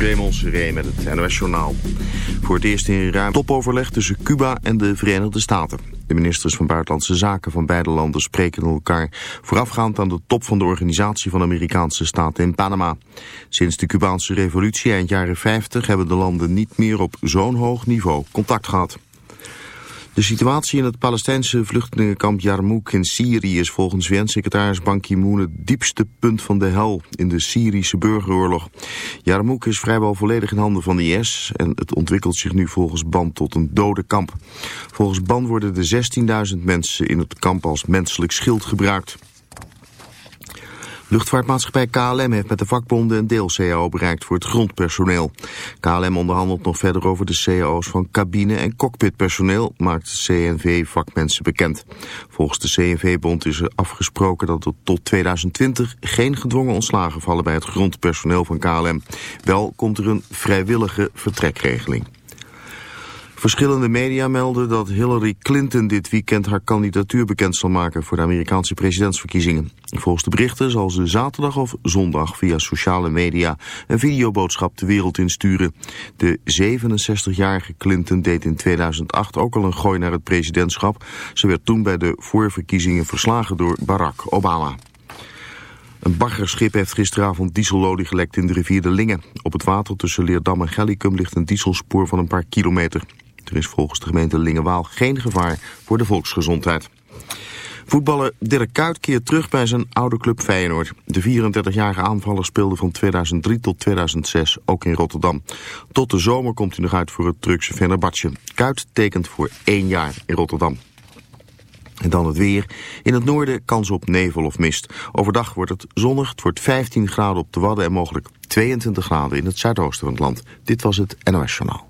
Raymond Seré met het NOS Journaal. Voor het eerst in ruim topoverleg tussen Cuba en de Verenigde Staten. De ministers van Buitenlandse Zaken van beide landen spreken elkaar voorafgaand aan de top van de Organisatie van Amerikaanse Staten in Panama. Sinds de Cubaanse revolutie eind jaren 50 hebben de landen niet meer op zo'n hoog niveau contact gehad. De situatie in het Palestijnse vluchtelingenkamp Yarmouk in Syrië is volgens VN-secretaris Ban Ki-moon het diepste punt van de hel in de Syrische burgeroorlog. Yarmouk is vrijwel volledig in handen van de IS en het ontwikkelt zich nu volgens Ban tot een dode kamp. Volgens Ban worden de 16.000 mensen in het kamp als menselijk schild gebruikt. Luchtvaartmaatschappij KLM heeft met de vakbonden een deel-CAO bereikt voor het grondpersoneel. KLM onderhandelt nog verder over de CAO's van cabine- en cockpitpersoneel, maakt CNV-vakmensen bekend. Volgens de CNV-bond is er afgesproken dat er tot 2020 geen gedwongen ontslagen vallen bij het grondpersoneel van KLM. Wel komt er een vrijwillige vertrekregeling. Verschillende media melden dat Hillary Clinton dit weekend haar kandidatuur bekend zal maken voor de Amerikaanse presidentsverkiezingen. Volgens de berichten zal ze zaterdag of zondag via sociale media een videoboodschap de wereld insturen. De 67-jarige Clinton deed in 2008 ook al een gooi naar het presidentschap. Ze werd toen bij de voorverkiezingen verslagen door Barack Obama. Een baggerschip heeft gisteravond dieselolie gelekt in de rivier de Linge. Op het water tussen Leerdam en Gellicum ligt een dieselspoor van een paar kilometer. Er is volgens de gemeente Lingewaal geen gevaar voor de volksgezondheid. Voetballer Dirk Kuyt keert terug bij zijn oude club Feyenoord. De 34-jarige aanvaller speelde van 2003 tot 2006 ook in Rotterdam. Tot de zomer komt hij nog uit voor het Turkse Fenerbahce. Kuyt tekent voor één jaar in Rotterdam. En dan het weer. In het noorden kans op nevel of mist. Overdag wordt het zonnig. Het wordt 15 graden op de Wadden en mogelijk 22 graden in het zuidoosten van het land. Dit was het NOS Journaal.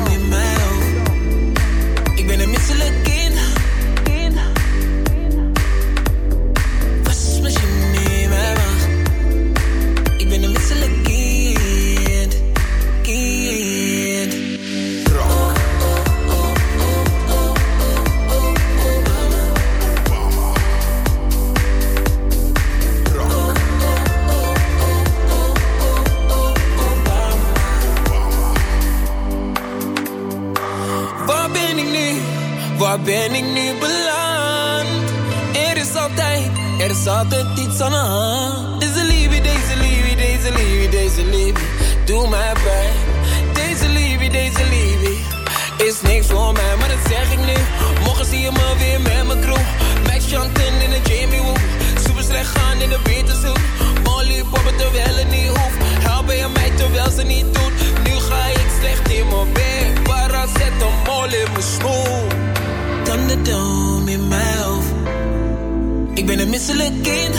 de. Deze liefde, deze liefde, deze liefde, deze liefde, doe mij pijn. Deze liefde, deze liefde, is niks voor mij, maar dat zeg ik nu. Morgen zie je me weer met mijn crew. Max Chanten in de Jamie Woo. Super slecht gaan in de Beterzoek. Molly poppen terwijl het niet hoeft. Helpen je mij terwijl ze niet doet. Nu ga ik slecht in mijn bed. Paracetamol in mijn schoen. Thunderdome in mijn hoofd. Ik ben een misselijk kind.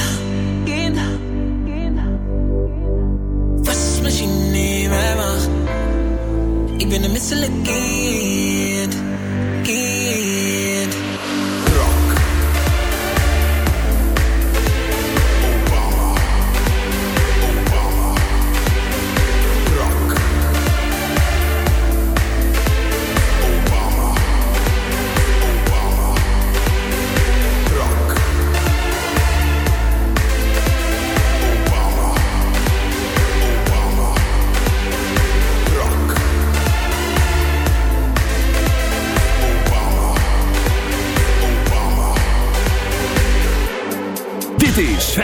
Ik ben een misselijk kind. Kind.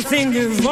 something is wrong.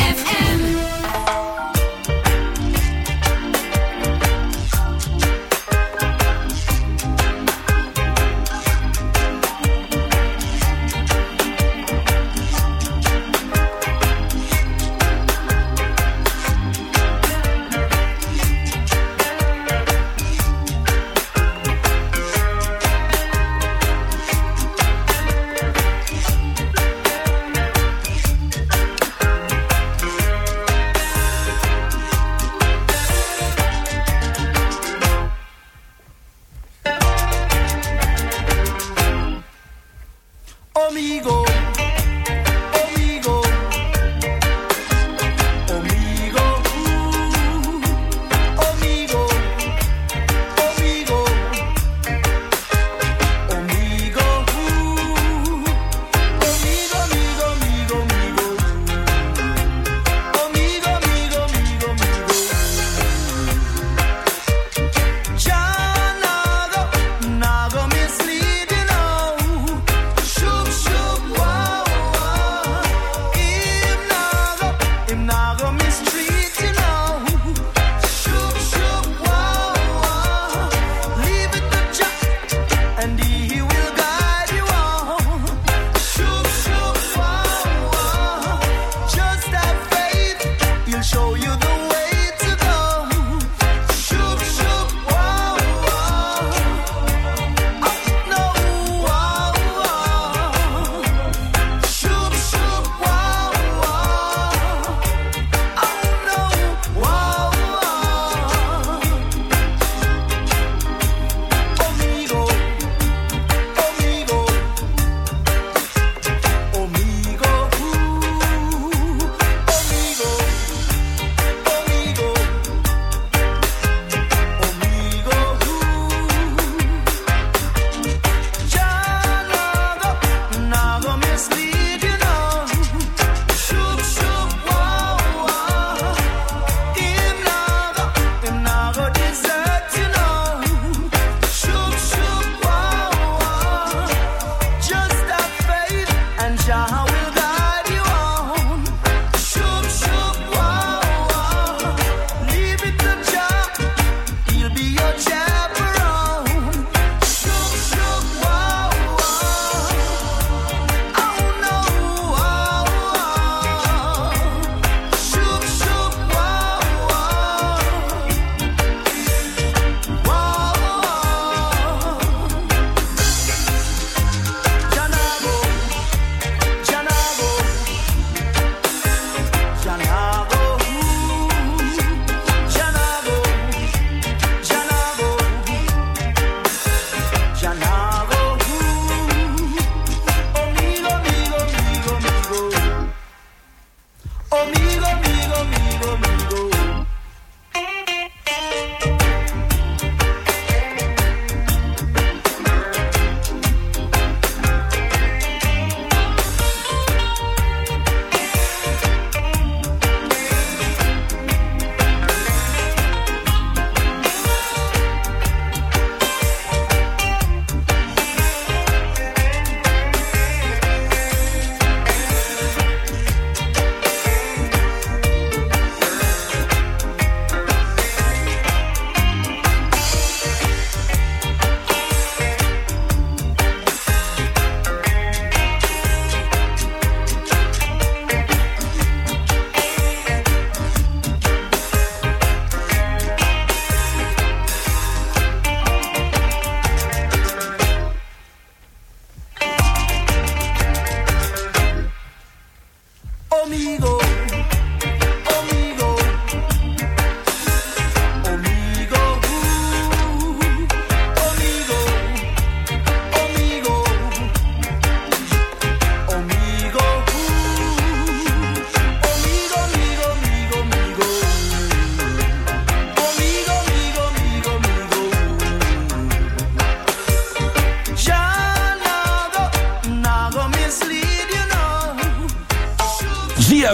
conmigo.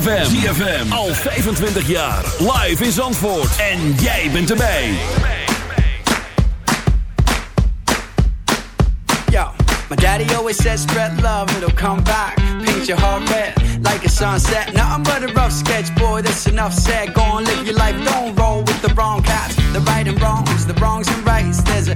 ZFM. ZFM. Al 25 jaar. Live in Zandvoort. En jij bent erbij. Yo, my daddy always says spread love, it'll come back. Paint your heart red like a sunset. Nothing but a rough sketch, boy, that's enough said. Go on, live your life, don't roll with the wrong cats. The right and wrongs, the wrongs and rights. There's a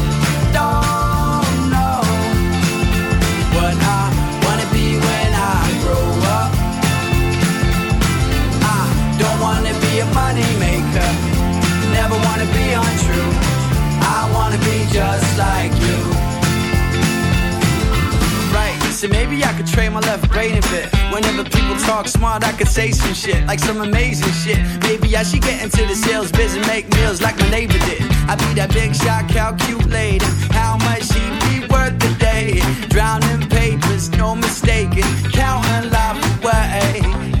money maker, never wanna be untrue. I wanna be just like you. Right, so maybe I could trade my left brain a bit. Whenever people talk smart, I could say some shit, like some amazing shit. Maybe I should get into the sales biz and make meals like my neighbor did. I'd be that big shot, calculating how much he be worth a day. Drowning papers, no mistaking, counting life away.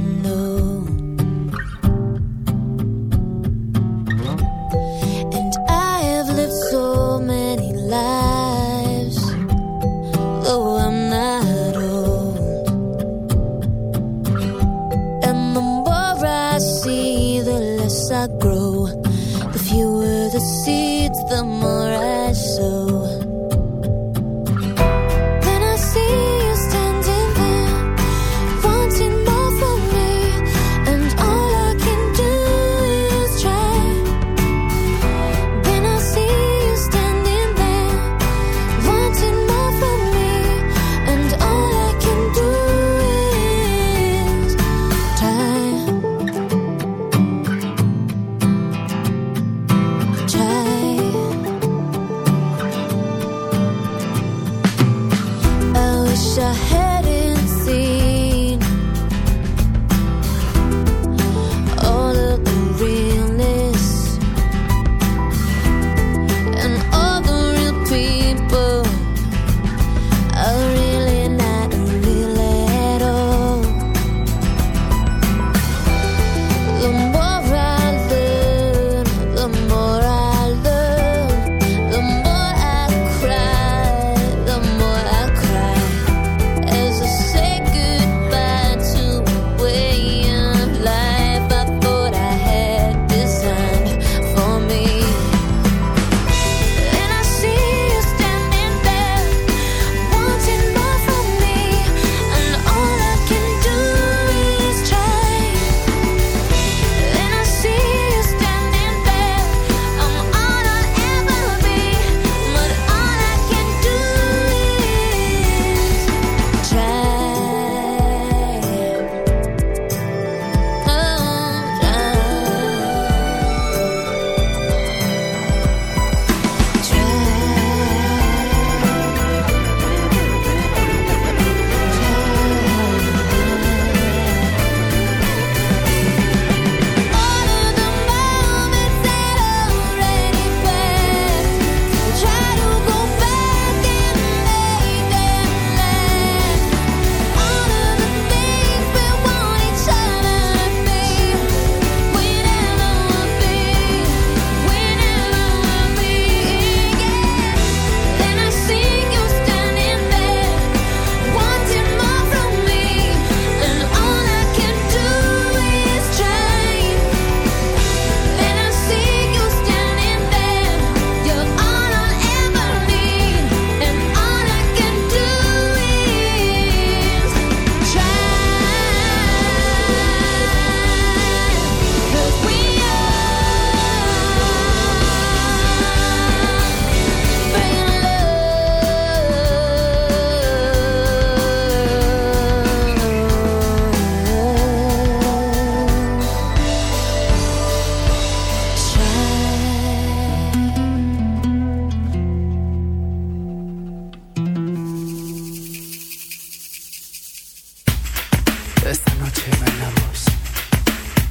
noche bailamos,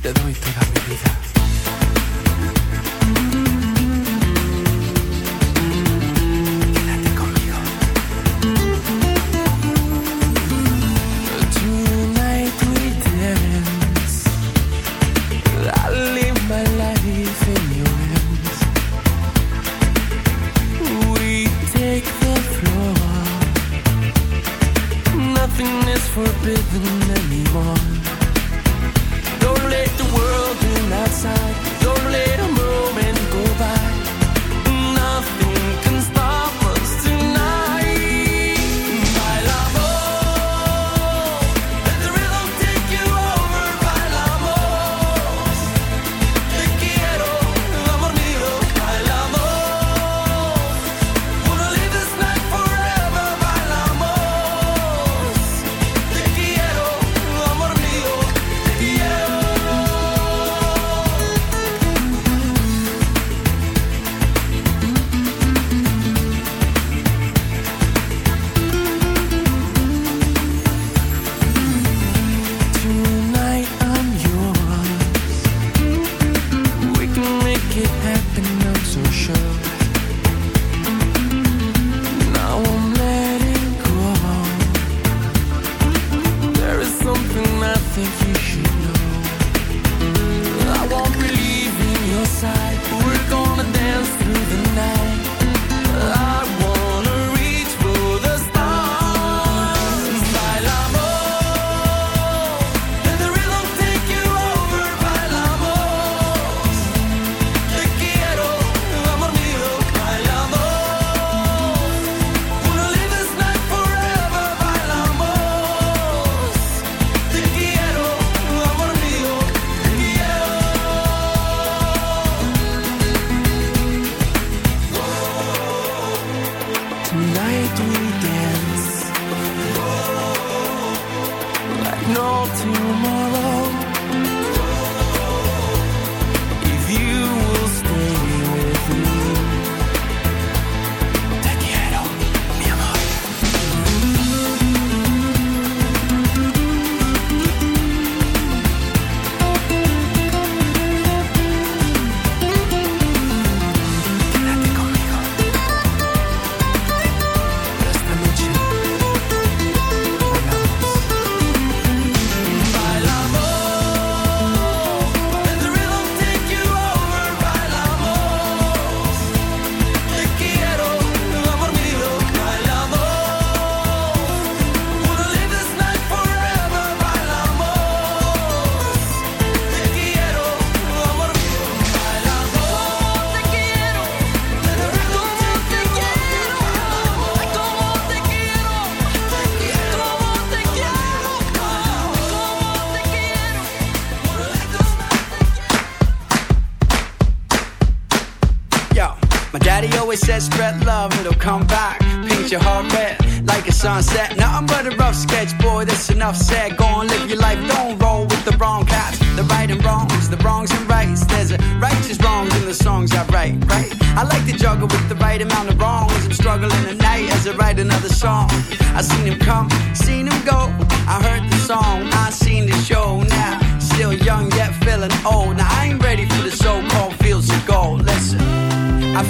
te doy toda mi vida.